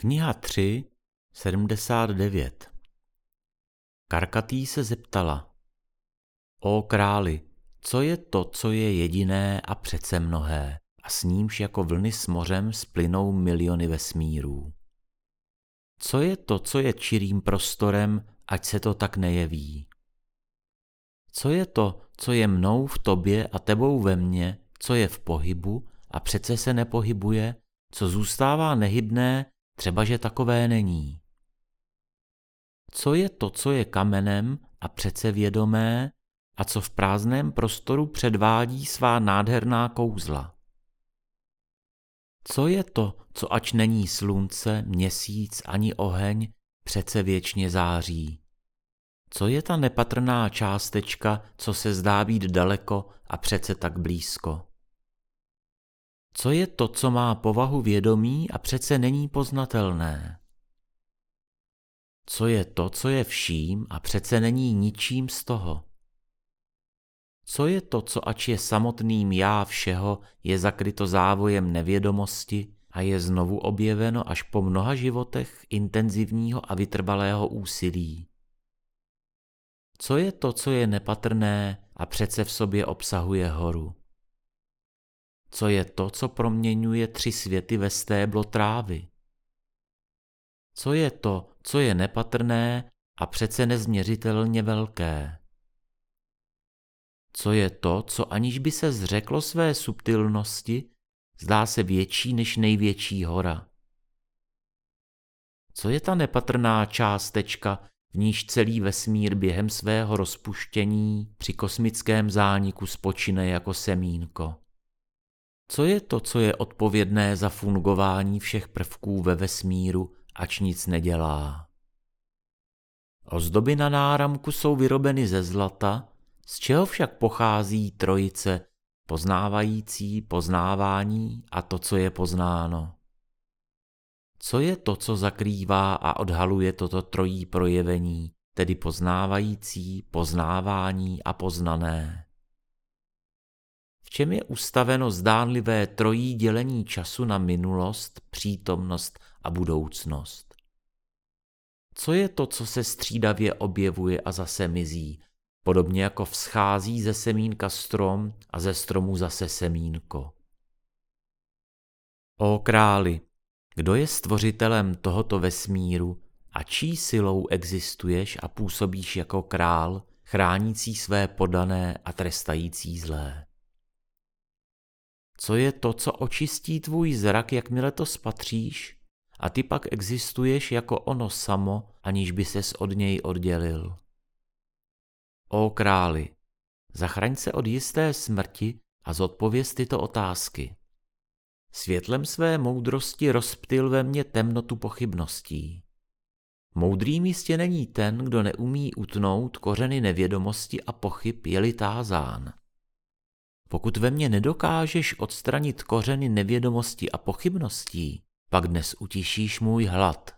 Kniha 3, 79 Karkatý se zeptala. O králi, co je to, co je jediné a přece mnohé, a s nímž jako vlny s mořem splynou miliony vesmírů? Co je to, co je čirým prostorem, ať se to tak nejeví? Co je to, co je mnou v tobě a tebou ve mně, co je v pohybu a přece se nepohybuje, co zůstává nehybné třeba že takové není. Co je to, co je kamenem a přece vědomé a co v prázdném prostoru předvádí svá nádherná kouzla? Co je to, co ač není slunce, měsíc ani oheň, přece věčně září? Co je ta nepatrná částečka, co se zdá být daleko a přece tak blízko? Co je to, co má povahu vědomí a přece není poznatelné? Co je to, co je vším a přece není ničím z toho? Co je to, co ač je samotným já všeho, je zakryto závojem nevědomosti a je znovu objeveno až po mnoha životech intenzivního a vytrvalého úsilí? Co je to, co je nepatrné a přece v sobě obsahuje horu? Co je to, co proměňuje tři světy ve stéblo trávy. Co je to, co je nepatrné a přece nezměřitelně velké. Co je to, co aniž by se zřeklo své subtilnosti, zdá se větší než největší hora. Co je ta nepatrná částečka, v níž celý vesmír během svého rozpuštění při kosmickém zániku spočine jako semínko? Co je to, co je odpovědné za fungování všech prvků ve vesmíru, ač nic nedělá? Ozdoby na náramku jsou vyrobeny ze zlata, z čeho však pochází trojice, poznávající poznávání a to, co je poznáno. Co je to, co zakrývá a odhaluje toto trojí projevení, tedy poznávající, poznávání a poznané? V čem je ustaveno zdánlivé trojí dělení času na minulost, přítomnost a budoucnost. Co je to, co se střídavě objevuje a zase mizí, podobně jako vzchází ze semínka strom a ze stromu zase semínko. O králi, kdo je stvořitelem tohoto vesmíru a čí silou existuješ a působíš jako král, chránící své podané a trestající zlé? Co je to, co očistí tvůj zrak, jakmile to spatříš, a ty pak existuješ jako ono samo, aniž by ses od něj oddělil. O králi, zachraň se od jisté smrti a zodpověz tyto otázky. Světlem své moudrosti rozptyl ve mně temnotu pochybností. Moudrým jistě není ten, kdo neumí utnout kořeny nevědomosti a pochyb, je-li tázán. Pokud ve mně nedokážeš odstranit kořeny nevědomosti a pochybností, pak dnes utišíš můj hlad.